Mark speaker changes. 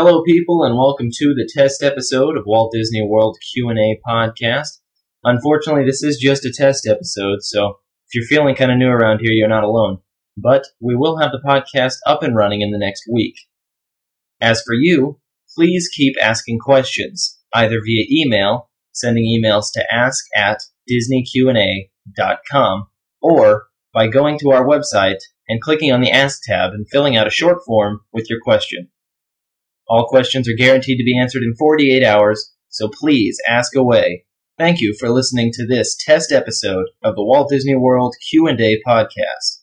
Speaker 1: Hello, people, and welcome to the test episode of Walt Disney World Q&A podcast. Unfortunately, this is just a test episode, so if you're feeling kind of new around here, you're not alone. But we will have the podcast up and running in the next week. As for you, please keep asking questions, either via email, sending emails to ask at disneyqa.com, or by going to our website and clicking on the Ask tab and filling out a short form with your question. All questions are guaranteed to be answered in 48 hours, so please ask away. Thank you for listening to this test episode of the Walt Disney World Q&A podcast.